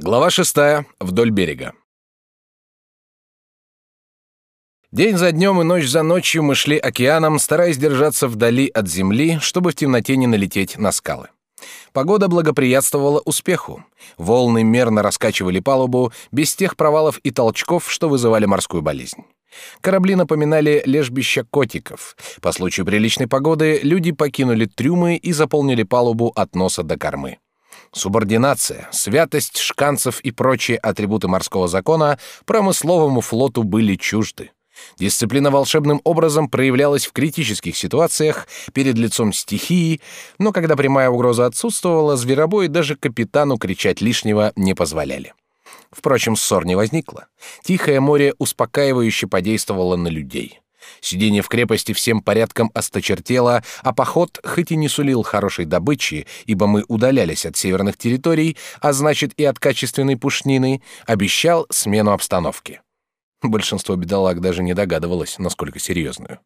Глава шестая. Вдоль берега. День за днем и ночь за ночью мы шли океаном, стараясь держаться вдали от земли, чтобы в темноте не налететь на скалы. Погода благоприятствовала успеху. Волны мерно раскачивали палубу, без тех провалов и толчков, что вызывали морскую болезнь. Корабли напоминали лежбища котиков. По случаю приличной погоды люди покинули трюмы и заполнили палубу от носа до кормы. Субординация, святость шканцев и прочие атрибуты морского закона промысловому флоту были чужды. Дисциплина волшебным образом проявлялась в критических ситуациях перед лицом стихии, но когда прямая угроза отсутствовала, зверобой даже капитану кричать лишнего не позволяли. Впрочем, ссор не возникло. Тихое море успокаивающе подействовало на людей. Сидение в крепости всем порядком осточертело, а поход, хоть и не сулил хорошей добычи, ибо мы удалялись от северных территорий, а значит и от качественной пушнины, обещал смену обстановки. Большинство бедолаг даже не догадывалось, насколько серьезную.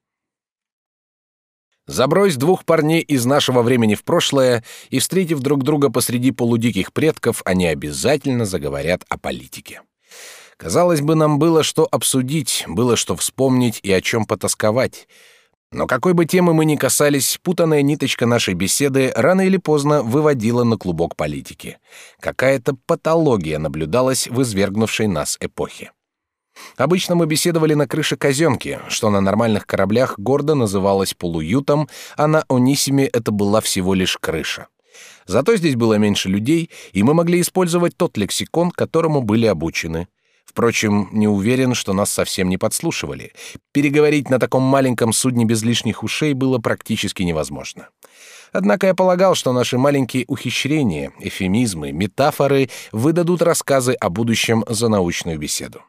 Забрось двух парней из нашего времени в прошлое, и, встретив друг друга посреди полудиких предков, они обязательно заговорят о политике. Казалось бы, нам было что обсудить, было что вспомнить и о чем потасковать. Но какой бы темы мы ни касались, путанная ниточка нашей беседы рано или поздно выводила на клубок политики. Какая-то патология наблюдалась в извергнувшей нас эпохе. Обычно мы беседовали на крыше казенки, что на нормальных кораблях гордо называлось полуютом, а на Онисиме это была всего лишь крыша. Зато здесь было меньше людей, и мы могли использовать тот лексикон, которому были обучены — Впрочем, не уверен, что нас совсем не подслушивали. Переговорить на таком маленьком судне без лишних ушей было практически невозможно. Однако я полагал, что наши маленькие ухищрения, эфемизмы, метафоры выдадут рассказы о будущем за научную беседу.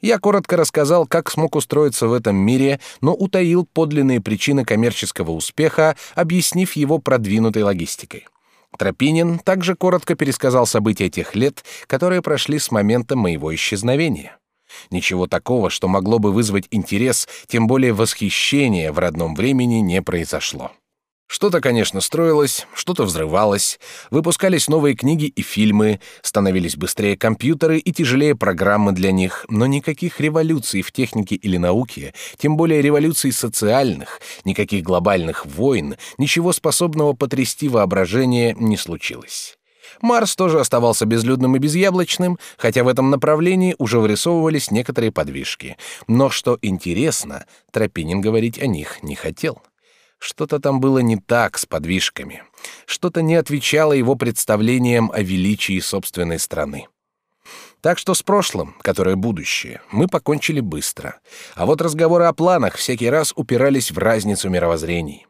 Я коротко рассказал, как смог устроиться в этом мире, но утаил подлинные причины коммерческого успеха, объяснив его продвинутой логистикой. Тропинин также коротко пересказал события тех лет, которые прошли с момента моего исчезновения. Ничего такого, что могло бы вызвать интерес, тем более восхищение в родном времени не произошло. Что-то, конечно, строилось, что-то взрывалось, выпускались новые книги и фильмы, становились быстрее компьютеры и тяжелее программы для них, но никаких революций в технике или науке, тем более революций социальных, никаких глобальных войн, ничего способного потрясти воображение не случилось. Марс тоже оставался безлюдным и безяблочным, хотя в этом направлении уже вырисовывались некоторые подвижки. Но что интересно, Тропинин говорить о них не хотел. Что-то там было не так с подвижками. Что-то не отвечало его представлениям о величии собственной страны. Так что с прошлым, которое будущее, мы покончили быстро. А вот разговоры о планах всякий раз упирались в разницу мировоззрений.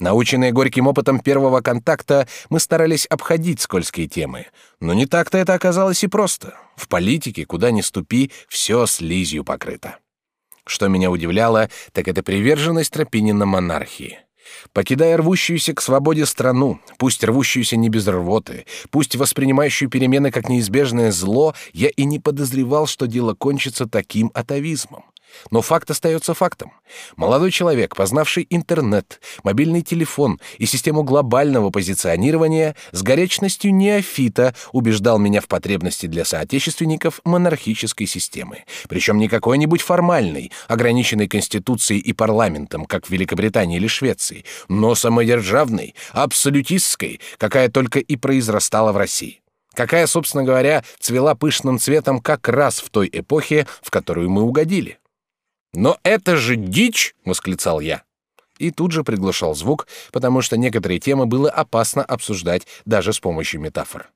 Наученные горьким опытом первого контакта, мы старались обходить скользкие темы. Но не так-то это оказалось и просто. В политике, куда ни ступи, все слизью покрыто. Что меня удивляло, так это приверженность Тропинина монархии. Покидая рвущуюся к свободе страну, пусть рвущуюся не без рвоты, пусть воспринимающую перемены как неизбежное зло, я и не подозревал, что дело кончится таким атовизмом. Но факт остается фактом. Молодой человек, познавший интернет, мобильный телефон и систему глобального позиционирования, с горячностью неофита убеждал меня в потребности для соотечественников монархической системы. Причем не какой-нибудь формальной, ограниченной конституцией и парламентом, как в Великобритании или Швеции, но самодержавной, абсолютистской, какая только и произрастала в России какая, собственно говоря, цвела пышным цветом как раз в той эпохе, в которую мы угодили. «Но это же дичь!» — восклицал я. И тут же приглушал звук, потому что некоторые темы было опасно обсуждать даже с помощью метафор.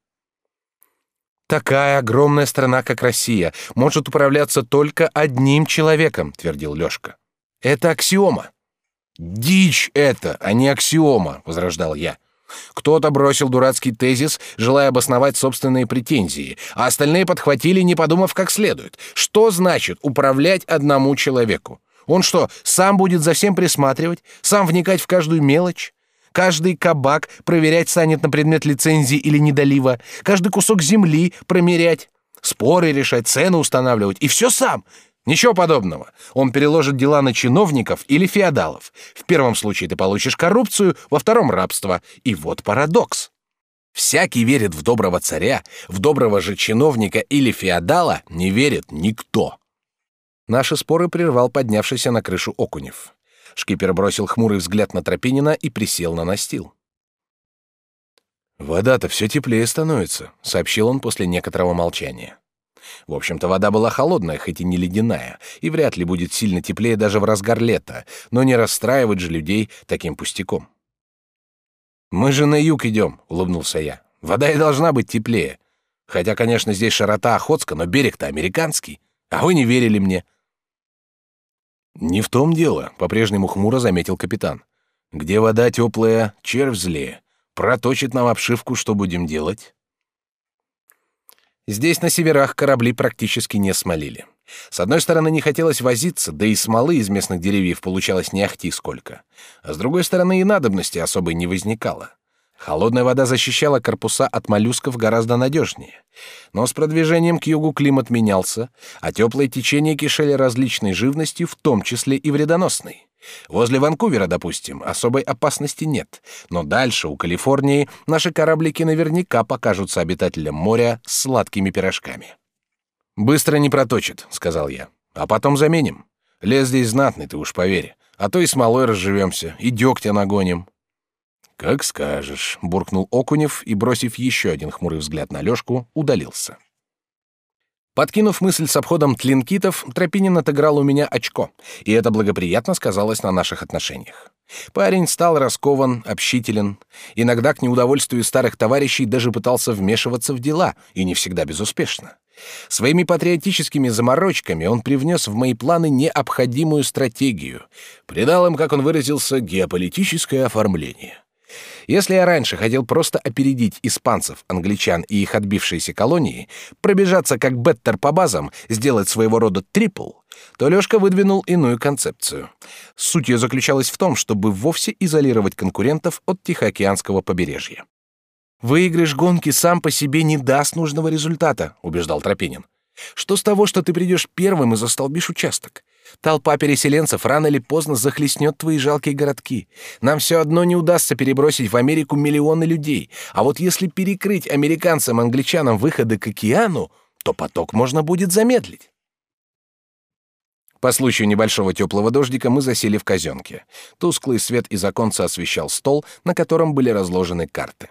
«Такая огромная страна, как Россия, может управляться только одним человеком», — твердил Лёшка. «Это аксиома». «Дичь это, а не аксиома», — возражал я. Кто-то бросил дурацкий тезис, желая обосновать собственные претензии, а остальные подхватили, не подумав как следует. Что значит управлять одному человеку? Он что, сам будет за всем присматривать, сам вникать в каждую мелочь? Каждый кабак проверять станет на предмет лицензии или недолива, каждый кусок земли промерять, споры решать, цены устанавливать, и все сам, Ничего подобного. Он переложит дела на чиновников или феодалов. В первом случае ты получишь коррупцию, во втором рабство. И вот парадокс. Всякий верит в доброго царя, в доброго же чиновника или феодала не верит никто. Наши споры прервал поднявшийся на крышу Окунев. Шкипер бросил хмурый взгляд на Тропинина и присел на настил. «Вода-то все теплее становится», — сообщил он после некоторого молчания. В общем-то, вода была холодная, хоть и не ледяная, и вряд ли будет сильно теплее даже в разгар лета, но не расстраивать же людей таким пустяком. «Мы же на юг идем», — улыбнулся я. «Вода и должна быть теплее. Хотя, конечно, здесь широта Охотска, но берег-то американский. А вы не верили мне». «Не в том дело», — по-прежнему хмуро заметил капитан. «Где вода теплая, червь злее. Проточит нам обшивку, что будем делать?» Здесь, на северах, корабли практически не смолили. С одной стороны, не хотелось возиться, да и смолы из местных деревьев получалось не ахти сколько. А с другой стороны, и надобности особой не возникало. Холодная вода защищала корпуса от моллюсков гораздо надежнее. Но с продвижением к югу климат менялся, а теплые течения кишели различной живностью, в том числе и вредоносной. Возле Ванкувера, допустим, особой опасности нет, но дальше, у Калифорнии, наши кораблики наверняка покажутся обитателям моря сладкими пирожками. «Быстро не проточит», — сказал я. «А потом заменим. Лес здесь знатный, ты уж поверь. А то и смолой разживемся, и дегтя нагоним». «Как скажешь», — буркнул Окунев и, бросив еще один хмурый взгляд на Лёшку, удалился. Подкинув мысль с обходом тлинкитов, Тропинин отыграл у меня очко, и это благоприятно сказалось на наших отношениях. Парень стал раскован, общителен. Иногда к неудовольствию старых товарищей даже пытался вмешиваться в дела, и не всегда безуспешно. Своими патриотическими заморочками он привнес в мои планы необходимую стратегию, придал им, как он выразился, геополитическое оформление. Если я раньше хотел просто опередить испанцев, англичан и их отбившиеся колонии, пробежаться как беттер по базам, сделать своего рода трипл, то Лёшка выдвинул иную концепцию. Суть ее заключалась в том, чтобы вовсе изолировать конкурентов от Тихоокеанского побережья. «Выигрыш гонки сам по себе не даст нужного результата», — убеждал Тропинин. «Что с того, что ты придешь первым и застолбишь участок? Толпа переселенцев рано или поздно захлестнет твои жалкие городки. Нам все одно не удастся перебросить в Америку миллионы людей. А вот если перекрыть американцам и англичанам выходы к океану, то поток можно будет замедлить. По случаю небольшого теплого дождика мы засели в казенке. Тусклый свет из оконца освещал стол, на котором были разложены карты.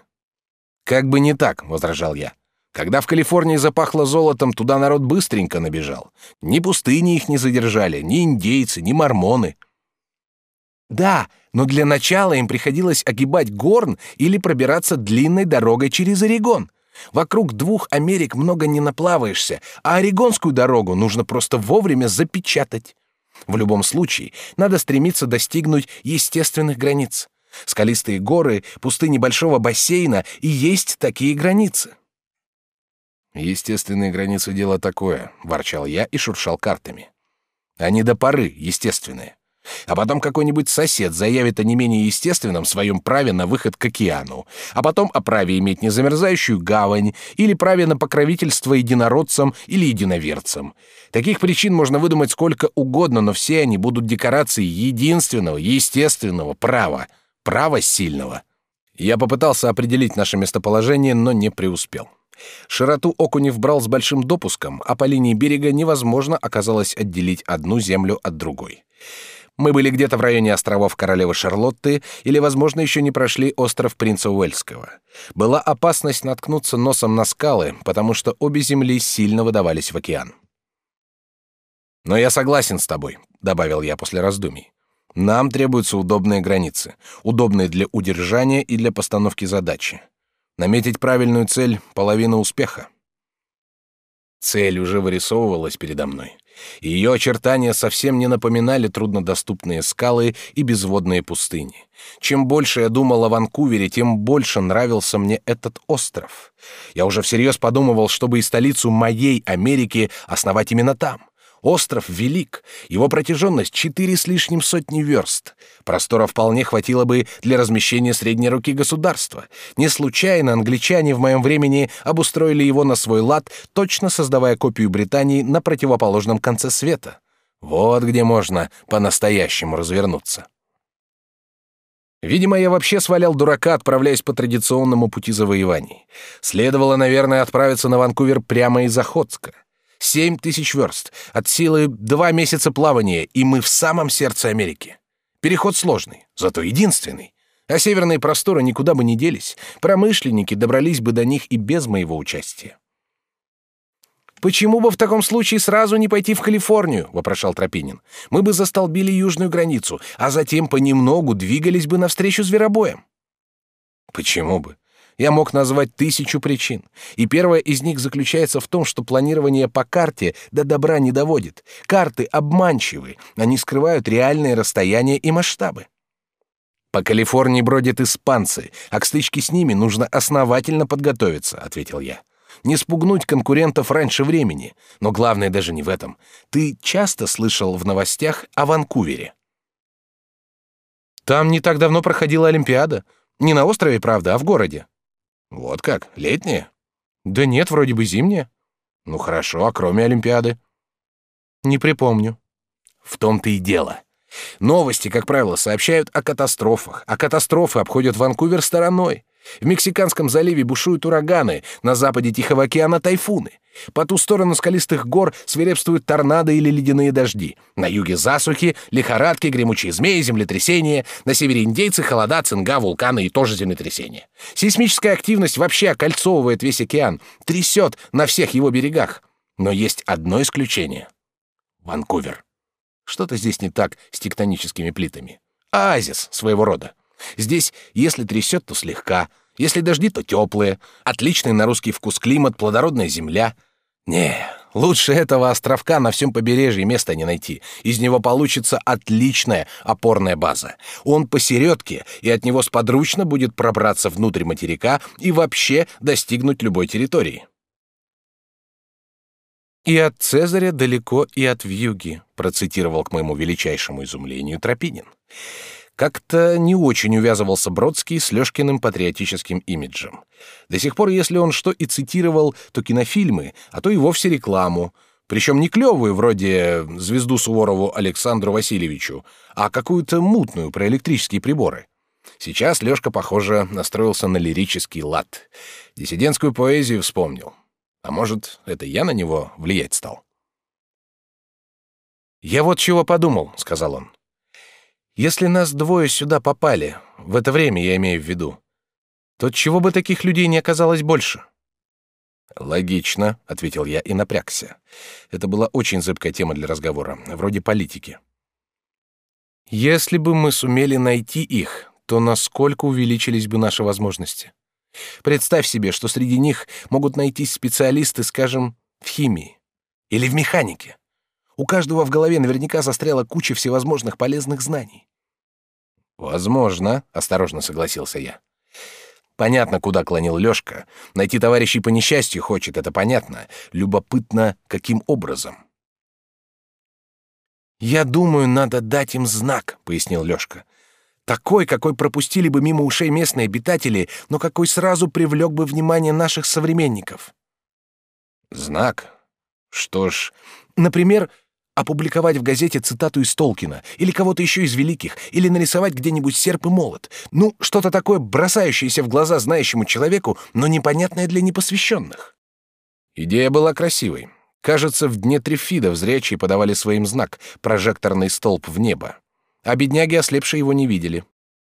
«Как бы не так», — возражал я. Когда в Калифорнии запахло золотом, туда народ быстренько набежал. Ни пустыни их не задержали, ни индейцы, ни мормоны. Да, но для начала им приходилось огибать Горн или пробираться длинной дорогой через Орегон. Вокруг двух Америк много не наплаваешься, а Орегонскую дорогу нужно просто вовремя запечатать. В любом случае, надо стремиться достигнуть естественных границ. Скалистые горы, пустыни большого бассейна и есть такие границы. Естественные границы дело такое, ворчал я и шуршал картами. Они до поры естественные. А потом какой-нибудь сосед заявит о не менее естественном своем праве на выход к океану, а потом о праве иметь незамерзающую гавань или праве на покровительство единородцам или единоверцам. Таких причин можно выдумать сколько угодно, но все они будут декорацией единственного, естественного права, права сильного. Я попытался определить наше местоположение, но не преуспел. Широту Окунев брал с большим допуском, а по линии берега невозможно оказалось отделить одну землю от другой. Мы были где-то в районе островов Королевы Шарлотты или, возможно, еще не прошли остров Принца Уэльского. Была опасность наткнуться носом на скалы, потому что обе земли сильно выдавались в океан. «Но я согласен с тобой», — добавил я после раздумий. «Нам требуются удобные границы, удобные для удержания и для постановки задачи. Наметить правильную цель — половина успеха. Цель уже вырисовывалась передо мной. Ее очертания совсем не напоминали труднодоступные скалы и безводные пустыни. Чем больше я думал о Ванкувере, тем больше нравился мне этот остров. Я уже всерьез подумывал, чтобы и столицу моей Америки основать именно там. Остров велик, его протяженность четыре с лишним сотни верст. Простора вполне хватило бы для размещения средней руки государства. Не случайно англичане в моем времени обустроили его на свой лад, точно создавая копию Британии на противоположном конце света. Вот где можно по-настоящему развернуться. Видимо, я вообще свалял дурака, отправляясь по традиционному пути завоеваний. Следовало, наверное, отправиться на Ванкувер прямо из Охотска. Семь тысяч верст, от силы два месяца плавания, и мы в самом сердце Америки. Переход сложный, зато единственный. А северные просторы никуда бы не делись. Промышленники добрались бы до них и без моего участия. «Почему бы в таком случае сразу не пойти в Калифорнию?» — вопрошал Тропинин. «Мы бы застолбили южную границу, а затем понемногу двигались бы навстречу зверобоям». «Почему бы? Я мог назвать тысячу причин, и первая из них заключается в том, что планирование по карте до добра не доводит. Карты обманчивы, они скрывают реальные расстояния и масштабы. По Калифорнии бродят испанцы, а к стычке с ними нужно основательно подготовиться, ответил я. Не спугнуть конкурентов раньше времени, но главное даже не в этом. Ты часто слышал в новостях о Ванкувере? Там не так давно проходила Олимпиада. Не на острове, правда, а в городе. Вот как, летняя? Да нет, вроде бы зимняя. Ну хорошо, а кроме Олимпиады? Не припомню. В том-то и дело. Новости, как правило, сообщают о катастрофах, а катастрофы обходят Ванкувер стороной. В Мексиканском заливе бушуют ураганы, на западе Тихого океана тайфуны. По ту сторону скалистых гор свирепствуют торнадо или ледяные дожди. На юге засухи, лихорадки, гремучие змеи, землетрясения. На севере индейцы, холода, цинга, вулканы и тоже землетрясения. Сейсмическая активность вообще окольцовывает весь океан, трясет на всех его берегах. Но есть одно исключение. Ванкувер. Что-то здесь не так с тектоническими плитами. Оазис своего рода. Здесь, если трясет, то слегка, если дожди, то теплые, отличный на русский вкус климат, плодородная земля. Не, лучше этого островка на всем побережье места не найти. Из него получится отличная опорная база. Он посередке, и от него сподручно будет пробраться внутрь материка и вообще достигнуть любой территории. «И от Цезаря далеко, и от вьюги», процитировал к моему величайшему изумлению Тропинин. Как-то не очень увязывался Бродский с Лёшкиным патриотическим имиджем. До сих пор, если он что и цитировал, то кинофильмы, а то и вовсе рекламу, причем не клевую, вроде «Звезду Суворову Александру Васильевичу», а какую-то мутную про электрические приборы. Сейчас Лёшка, похоже, настроился на лирический лад. Диссидентскую поэзию вспомнил. А может, это я на него влиять стал? «Я вот чего подумал», — сказал он. Если нас двое сюда попали, в это время я имею в виду, то чего бы таких людей не оказалось больше? Логично, ответил я и напрягся. Это была очень зыбкая тема для разговора, вроде политики. Если бы мы сумели найти их, то насколько увеличились бы наши возможности? Представь себе, что среди них могут найтись специалисты, скажем, в химии или в механике. У каждого в голове наверняка застряла куча всевозможных полезных знаний. Возможно, осторожно согласился я. Понятно, куда клонил Лёшка. Найти товарищей по несчастью хочет, это понятно. Любопытно, каким образом. Я думаю, надо дать им знак, пояснил Лёшка. Такой, какой пропустили бы мимо ушей местные обитатели, но какой сразу привлек бы внимание наших современников. Знак. Что ж, например, опубликовать в газете цитату из Толкина или кого-то еще из великих, или нарисовать где-нибудь серп и молот. Ну, что-то такое бросающееся в глаза знающему человеку, но непонятное для непосвященных. Идея была красивой. Кажется, в дне Трифидов зрячие подавали своим знак — прожекторный столб в небо. А бедняги, ослепшие, его не видели.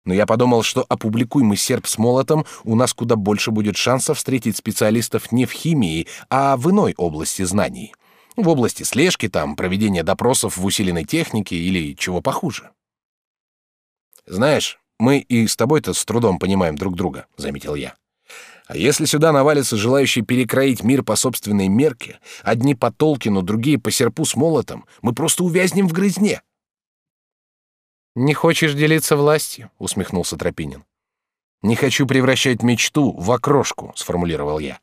Но я подумал, что опубликуй мы серп с молотом, у нас куда больше будет шансов встретить специалистов не в химии, а в иной области знаний — в области слежки, там, проведения допросов в усиленной технике или чего похуже. Знаешь, мы и с тобой-то с трудом понимаем друг друга, заметил я. А если сюда навалятся желающие перекроить мир по собственной мерке, одни по Толкину, другие по серпу с молотом, мы просто увязнем в грызне. Не хочешь делиться властью? усмехнулся Тропинин. Не хочу превращать мечту в окрошку, сформулировал я.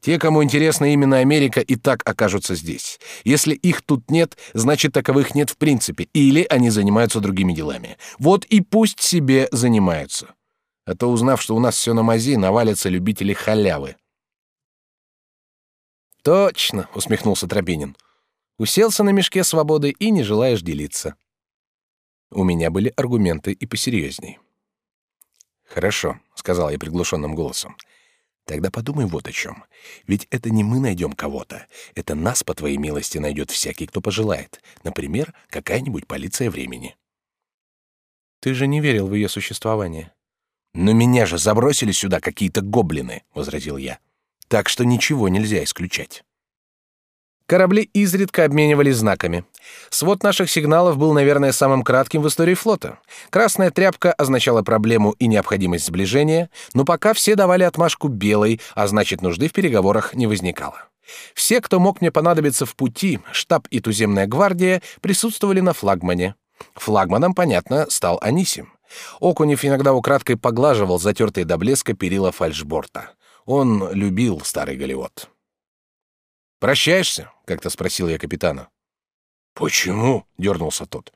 Те, кому интересна именно Америка, и так окажутся здесь. Если их тут нет, значит таковых нет в принципе, или они занимаются другими делами. Вот и пусть себе занимаются. А то узнав, что у нас все на мази, навалятся любители халявы. Точно, усмехнулся Тропинин. Уселся на мешке свободы и не желаешь делиться. У меня были аргументы и посерьезней. Хорошо, сказал я приглушенным голосом. Тогда подумай вот о чем. Ведь это не мы найдем кого-то. Это нас, по твоей милости, найдет всякий, кто пожелает. Например, какая-нибудь полиция времени. Ты же не верил в ее существование. Но меня же забросили сюда какие-то гоблины, возразил я. Так что ничего нельзя исключать. Корабли изредка обменивались знаками. Свод наших сигналов был, наверное, самым кратким в истории флота. Красная тряпка означала проблему и необходимость сближения, но пока все давали отмашку белой, а значит, нужды в переговорах не возникало. Все, кто мог мне понадобиться в пути, штаб и туземная гвардия, присутствовали на флагмане. Флагманом, понятно, стал Анисим. Окунев иногда украдкой поглаживал затертые до блеска перила фальшборта. Он любил старый Голливуд. «Прощаешься?» — как-то спросил я капитана. «Почему?» — дернулся тот.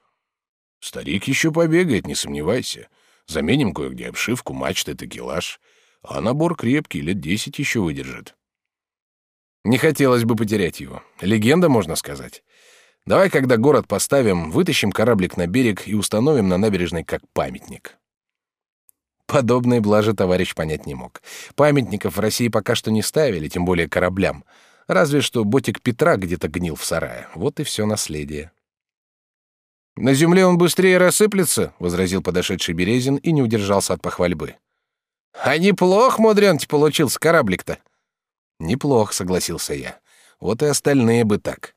«Старик еще побегает, не сомневайся. Заменим кое-где обшивку, мачты, такелаж. А набор крепкий, лет десять еще выдержит». «Не хотелось бы потерять его. Легенда, можно сказать. Давай, когда город поставим, вытащим кораблик на берег и установим на набережной как памятник». Подобной блажи товарищ понять не мог. Памятников в России пока что не ставили, тем более кораблям — Разве что ботик Петра где-то гнил в сарае. Вот и все наследие. «На земле он быстрее рассыплется», — возразил подошедший Березин и не удержался от похвальбы. «А неплох, мудрёнть, получился кораблик-то». «Неплох», — согласился я. «Вот и остальные бы так».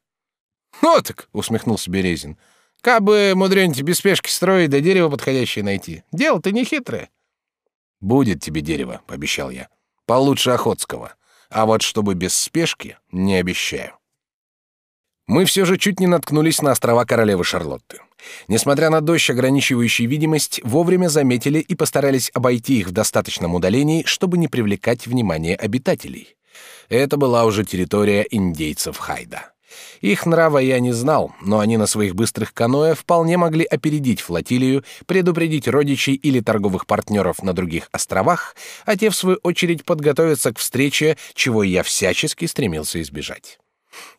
«Ну так», — усмехнулся Березин. «Кабы, мудрёнть, без спешки строить, да дерево подходящее найти. Дело-то не хитрое». «Будет тебе дерево», — пообещал я. «Получше Охотского. А вот чтобы без спешки, не обещаю. Мы все же чуть не наткнулись на острова королевы Шарлотты. Несмотря на дождь, ограничивающий видимость, вовремя заметили и постарались обойти их в достаточном удалении, чтобы не привлекать внимание обитателей. Это была уже территория индейцев Хайда. Их нрава я не знал, но они на своих быстрых каноэ вполне могли опередить флотилию, предупредить родичей или торговых партнеров на других островах, а те, в свою очередь, подготовиться к встрече, чего я всячески стремился избежать.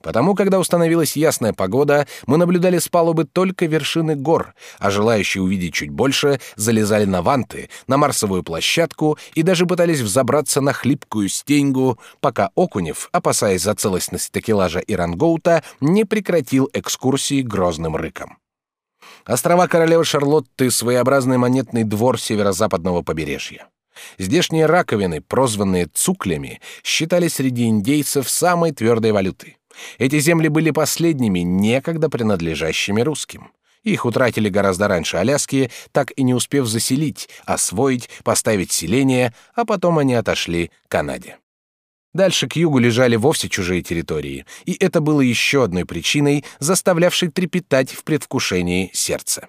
Потому, когда установилась ясная погода, мы наблюдали с палубы только вершины гор, а желающие увидеть чуть больше залезали на ванты, на марсовую площадку и даже пытались взобраться на хлипкую стеньгу, пока Окунев, опасаясь за целостность такелажа и рангоута, не прекратил экскурсии грозным рыком. Острова королевы Шарлотты — своеобразный монетный двор северо-западного побережья. Здешние раковины, прозванные цуклями, считались среди индейцев самой твердой валютой. Эти земли были последними, некогда принадлежащими русским. Их утратили гораздо раньше Аляски, так и не успев заселить, освоить, поставить селение, а потом они отошли к Канаде. Дальше к югу лежали вовсе чужие территории, и это было еще одной причиной, заставлявшей трепетать в предвкушении сердца.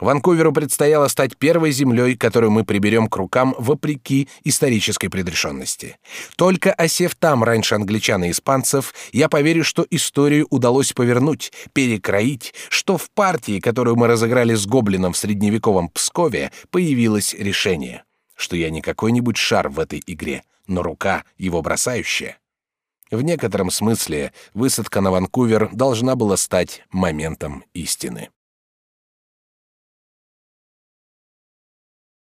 Ванкуверу предстояло стать первой землей, которую мы приберем к рукам вопреки исторической предрешенности. Только осев там раньше англичан и испанцев, я поверю, что историю удалось повернуть, перекроить, что в партии, которую мы разыграли с гоблином в средневековом Пскове, появилось решение, что я не какой-нибудь шар в этой игре, но рука его бросающая. В некотором смысле высадка на Ванкувер должна была стать моментом истины.